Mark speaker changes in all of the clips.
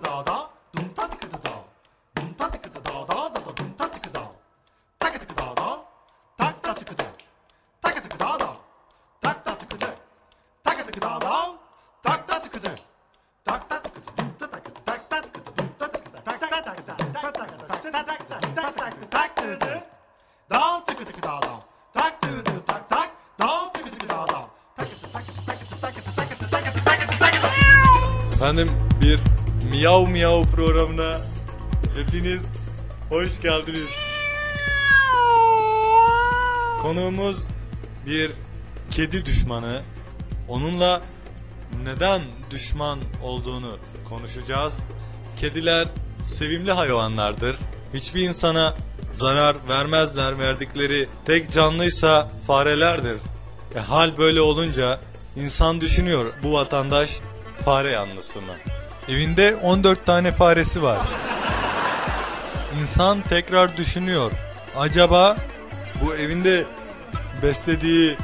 Speaker 1: tıkı.
Speaker 2: Efendim bir Miyav Miyav programına hepiniz hoş geldiniz. Konuğumuz bir kedi düşmanı. Onunla neden düşman olduğunu konuşacağız. Kediler sevimli hayvanlardır. Hiçbir insana zarar vermezler. Verdikleri tek canlıysa farelerdir. E, hal böyle olunca insan düşünüyor bu vatandaş fare yanlısı mı? Evinde 14 tane faresi var. İnsan tekrar düşünüyor. Acaba bu evinde beslediği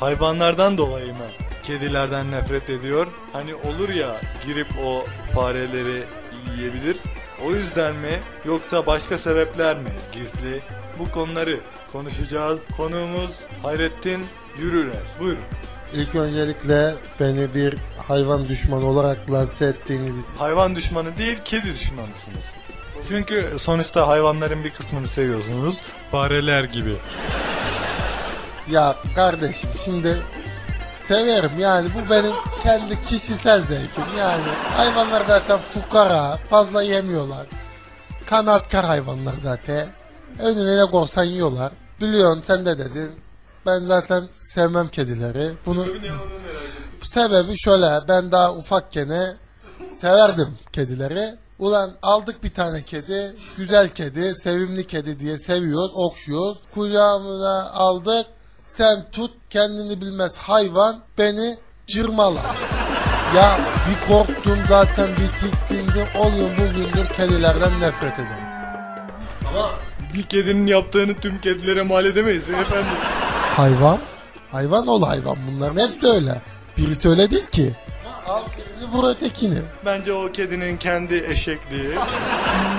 Speaker 2: hayvanlardan dolayı mı kedilerden nefret ediyor? Hani olur ya girip o fareleri yiyebilir. O yüzden mi yoksa başka sebepler mi gizli? Bu konuları konuşacağız. Konuğumuz Hayrettin Yürürer. Buyurun.
Speaker 3: İlk öncelikle beni bir hayvan düşmanı olarak lanse ettiğiniz için
Speaker 2: Hayvan düşmanı değil kedi düşmanısınız. Çünkü sonuçta hayvanların bir kısmını seviyorsunuz. Fareler gibi.
Speaker 3: ya kardeşim şimdi severim yani bu benim kendi kişisel zevkim yani hayvanlar zaten fukara fazla yemiyorlar kanatkar hayvanlar zaten önüne ne korsan yiyorlar biliyorsun sen de dedin ben zaten sevmem kedileri bunu sebebi şöyle ben daha ufakken severdim kedileri. Ulan aldık bir tane kedi, güzel kedi, sevimli kedi diye seviyoruz, okşuyoruz. Kucağımıza aldık, sen tut kendini bilmez hayvan beni cırmala. Ya bir korktum zaten bir tiksindim, o gün bugündür kedilerden nefret ederim.
Speaker 2: Ama bir kedinin yaptığını tüm kedilere mal edemeyiz beyefendi.
Speaker 3: Hayvan, hayvan ol hayvan bunların hep de öyle. Birisi öyle değil ki. Al birini vur ötekini.
Speaker 2: Bence o kedinin kendi eşekliği.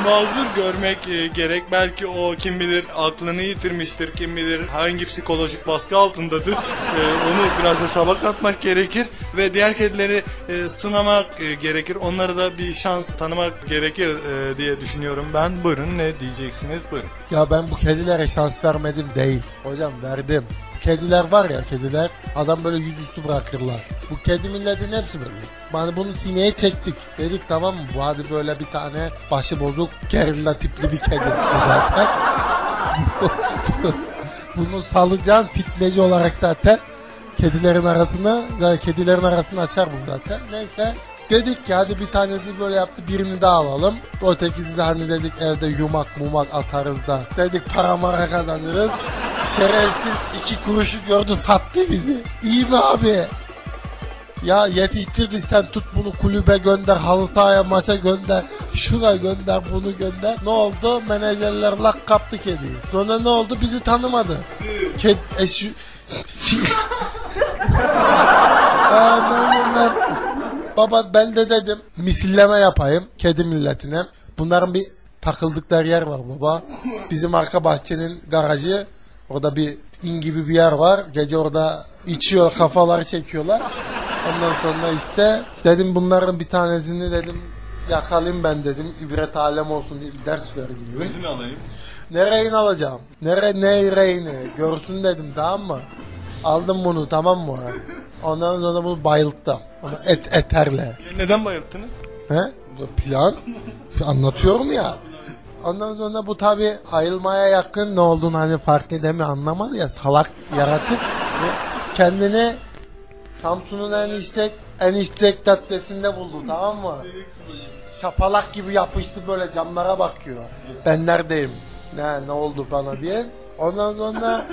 Speaker 2: Mazur görmek e, gerek. Belki o kim bilir aklını yitirmiştir. Kim bilir hangi psikolojik baskı altındadır. E, onu biraz hesaba katmak gerekir. Ve diğer kedileri e, sınamak e, gerekir. Onlara da bir şans tanımak gerekir e, diye düşünüyorum ben. Buyurun ne diyeceksiniz buyurun.
Speaker 3: Ya ben bu kedilere şans vermedim değil. Hocam verdim. Bu kediler var ya kediler adam böyle yüzüstü bırakırlar. Bu kedi milletin hepsi böyle. Yani bunu sineye çektik. Dedik tamam mı bu hadi böyle bir tane başı bozuk gerilla tipli bir kedi zaten. bunu salacağım fitneci olarak zaten kedilerin arasına yani kedilerin arasını açar bu zaten. Neyse Dedik ki hadi bir tanesi böyle yaptı birini daha alalım. Ötekisi de hani dedik evde yumak mumak atarız da. Dedik para mara kazanırız. Şerefsiz iki kuruşu gördü sattı bizi. İyi mi abi? Ya yetiştirdik sen tut bunu kulübe gönder, halı sahaya maça gönder, şuna gönder, bunu gönder. Ne oldu? Menajerler lak kaptı kediyi. Sonra ne oldu? Bizi tanımadı. Ked e, şu... Baba ben de dedim misilleme yapayım kedi milletine. Bunların bir takıldıkları yer var baba. Bizim arka bahçenin garajı. Orada bir in gibi bir yer var. Gece orada içiyor kafaları çekiyorlar. Ondan sonra işte dedim bunların bir tanesini dedim yakalayayım ben dedim. İbret alem olsun diye bir ders vereyim.
Speaker 2: Ödünü alayım.
Speaker 3: Nereye alacağım? Nere nereyini? Görsün dedim tamam mı? Aldım bunu tamam mı? Ondan sonra bunu bayılttım. Onu et eterle.
Speaker 2: Neden bayılttınız?
Speaker 3: He? Bu Plan. Anlatıyorum ya. Ondan sonra bu tabi ayılmaya yakın ne olduğunu hani fark edemiyor anlamadı ya salak yaratık. Kendini Samsun'un en istek en istek caddesinde buldu tamam mı? Şapalak gibi yapıştı böyle camlara bakıyor. Ben neredeyim? Ne ne oldu bana diye. Ondan sonra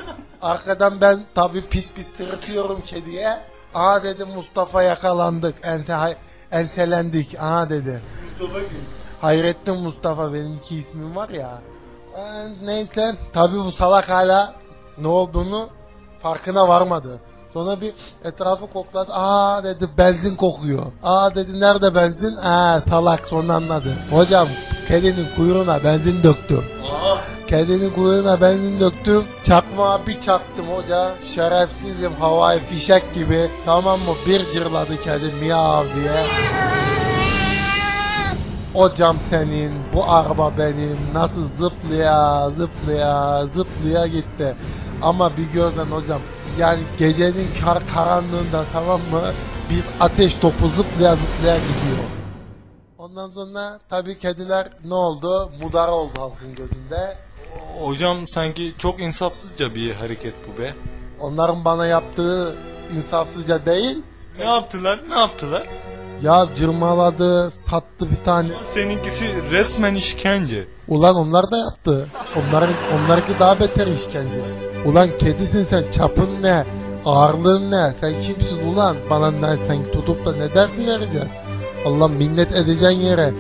Speaker 3: arkadan ben tabi pis pis sırıtıyorum kediye. Aa dedi Mustafa yakalandık. Ente, entelendik. Aa dedi.
Speaker 2: Mustafa Gül.
Speaker 3: Hayrettin Mustafa benim iki ismim var ya. Ee, neyse tabi bu salak hala ne olduğunu farkına varmadı. Sonra bir etrafı kokladı. Aa dedi benzin kokuyor. Aa dedi nerede benzin? Aa talak sonra anladı. Hocam kedinin kuyruğuna benzin döktüm. Kedinin kuyruğuna benzin döktüm. Çakmağa bir çaktım hoca. Şerefsizim havai fişek gibi. Tamam mı? Bir cırladı kedi miyav diye. O cam senin, bu araba benim. Nasıl zıplaya zıplaya zıplaya gitti. Ama bir görsen hocam yani gecenin kar karanlığında tamam mı bir ateş topu zıplaya zıplaya gidiyor. Ondan sonra tabii kediler ne oldu? Mudar oldu halkın gözünde.
Speaker 2: Hocam sanki çok insafsızca bir hareket bu be.
Speaker 3: Onların bana yaptığı insafsızca değil.
Speaker 2: Ne yaptılar? Ne yaptılar?
Speaker 3: Ya cırmaladı, sattı bir tane.
Speaker 2: Seninkisi resmen işkence.
Speaker 3: Ulan onlar da yaptı. Onların onlarınki daha beter işkence. Ulan kedisin sen çapın ne? Ağırlığın ne? Sen kimsin ulan? Bana ne sen tutup da ne dersi vereceksin? Allah minnet edeceğin yere.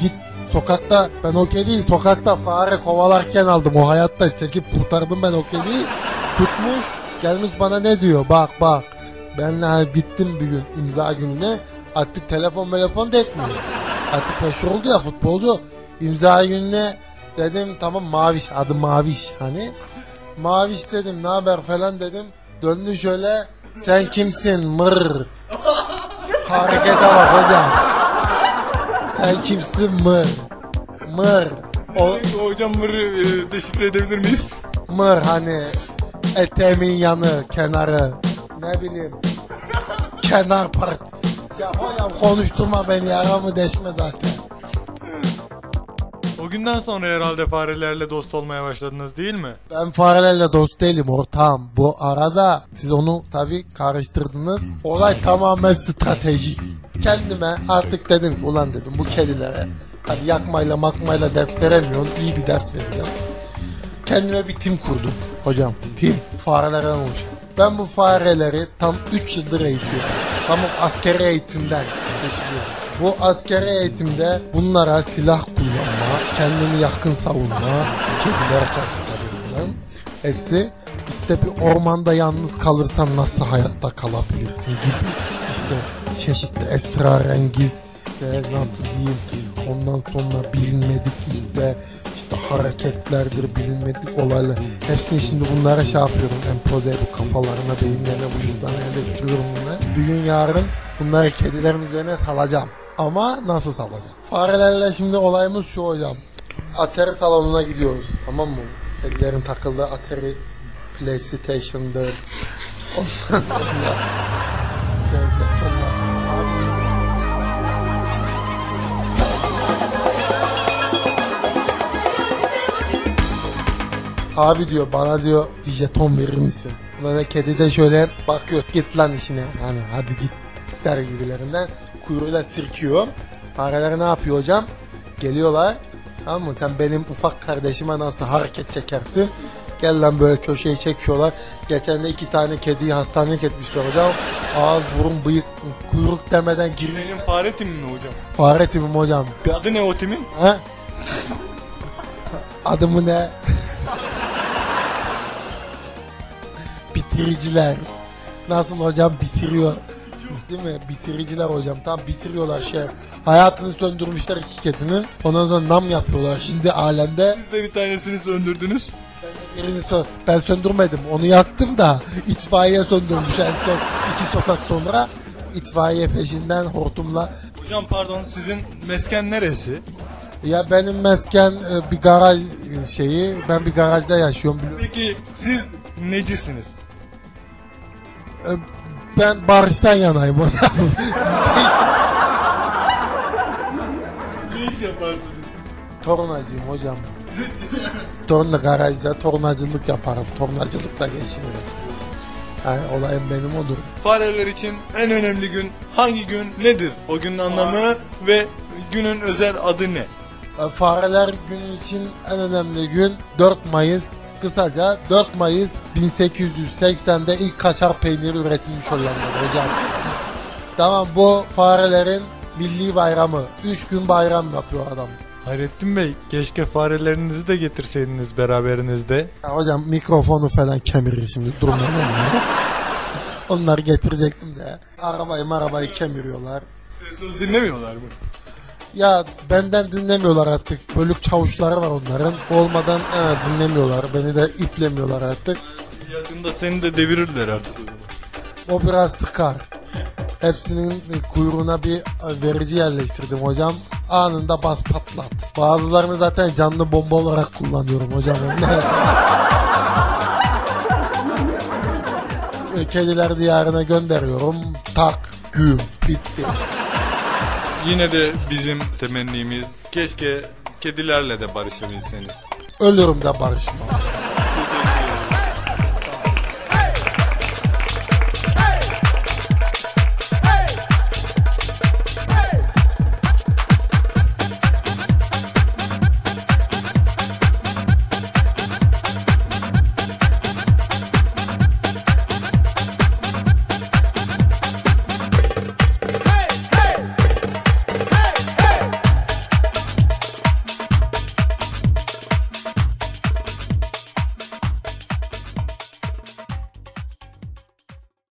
Speaker 3: Git sokakta ben o kediyi sokakta fare kovalarken aldım. O hayatta çekip kurtardım ben o kediyi. Tutmuş gelmiş bana ne diyor? Bak bak. Ben hani gittim bir gün imza gününe. Artık telefon telefon da etmiyor. Artık meşhur oldu ya futbolcu. İmza gününe dedim tamam Maviş adı Maviş hani. Maviş dedim ne haber falan dedim. Döndü şöyle sen kimsin mır. Harekete bak hocam. Sen kimsin mır. Mır. O
Speaker 2: Hocam bunu e, deşifre edebilir miyiz?
Speaker 3: mır hani eteğimin yanı kenarı ne bileyim kenar part. Ya hocam konuşturma beni yaramı deşme zaten.
Speaker 2: O günden sonra herhalde farelerle dost olmaya başladınız değil mi?
Speaker 3: Ben farelerle dost değilim ortağım. Bu arada siz onu tabii karıştırdınız. Olay tamamen stratejik. Kendime artık dedim ulan dedim bu kedilere hadi yakmayla makmayla ders veremiyorsun iyi bir ders vereceğim. Kendime bir tim kurdum hocam. Tim farelerden oluşan. Ben bu fareleri tam 3 yıldır eğitiyorum. Tam askeri eğitimden geçiriyorum. Bu askeri eğitimde bunlara silah kullanma, kendini yakın savunma, kedilere karşı tabii bunların. Hepsi işte bir ormanda yalnız kalırsan nasıl hayatta kalabilirsin gibi. İşte çeşitli esrarengiz, işte nasıl diyeyim ondan sonra bilinmedik işte işte hareketlerdir, bilinmedik olaylar. Hepsini şimdi bunlara şey yapıyorum. Empoze bu kafalarına, beyinlerine, vücutlarına yerleştiriyorum bunları. Bir gün yarın bunları kedilerin üzerine salacağım. Ama nasıl salacağım? Farelerle şimdi olayımız şu hocam. Atari salonuna gidiyoruz. Tamam mı? Kedilerin takıldığı Atari PlayStation'dır. Ondan sonra... Abi diyor bana diyor bir jeton verir misin? Ulan kedi de şöyle bakıyor git lan işine hani hadi git der gibilerinden kuyruğuyla sirkiyor. Fareler ne yapıyor hocam? Geliyorlar tamam mı sen benim ufak kardeşime nasıl hareket çekersin? Gel lan böyle köşeyi çekiyorlar. Geçen de iki tane kediyi hastanelik etmişler hocam. Ağız, burun, bıyık, kuyruk demeden giriyor.
Speaker 2: Benim fare timi mi hocam?
Speaker 3: Fare tipim hocam.
Speaker 2: Adı ne o timin?
Speaker 3: Ha? Adımı ne? Bitiriciler. Nasıl hocam bitiriyor? Değil mi? Bitiriciler hocam. Tam bitiriyorlar şey. Hayatını söndürmüşler iki kedinin. Ondan sonra nam yapıyorlar. Şimdi alemde
Speaker 2: Siz de bir tanesini söndürdünüz.
Speaker 3: birini sö- ben söndürmedim. Onu yaktım da itfaiye söndürmüş en son iki sokak sonra. itfaiye peşinden hortumla
Speaker 2: Hocam pardon sizin mesken neresi?
Speaker 3: Ya benim mesken e, bir garaj e, şeyi. Ben bir garajda yaşıyorum. Bili-
Speaker 2: Peki siz necisiniz?
Speaker 3: E, Ben barıştan yanayım işte
Speaker 2: Ne iş yaparsınız?
Speaker 3: tornacıyım hocam. Torna garajda tornacılık yaparım. Tornacılıkla geçinirim. Yani olayım benim odur.
Speaker 2: Fareler için en önemli gün hangi gün nedir? O günün anlamı ve günün özel adı ne?
Speaker 3: E, Fareler günü için en önemli gün 4 Mayıs. Kısaca 4 Mayıs 1880'de ilk kaçar peyniri üretilmiş Hollanda'da hocam. Tamam bu farelerin milli bayramı. 3 gün bayram yapıyor adam.
Speaker 2: Hayrettin Bey keşke farelerinizi de getirseydiniz beraberinizde.
Speaker 3: Ya hocam mikrofonu falan kemirir şimdi durmadan. Onları getirecektim de. Arabayı arabayı kemiriyorlar.
Speaker 2: Söz dinlemiyorlar mı?
Speaker 3: Ya benden dinlemiyorlar artık. Bölük çavuşları var onların. Olmadan evet, dinlemiyorlar. Beni de iplemiyorlar artık.
Speaker 2: Yakında seni de devirirler artık.
Speaker 3: O biraz sıkar. Hepsinin kuyruğuna bir verici yerleştirdim hocam. Anında bas patlat. Bazılarını zaten canlı bomba olarak kullanıyorum hocam. E, Kediler diyarına gönderiyorum. Tak, güm, bitti.
Speaker 2: Yine de bizim temennimiz keşke kedilerle de barışabilseniz.
Speaker 3: Ölürüm de barışmam.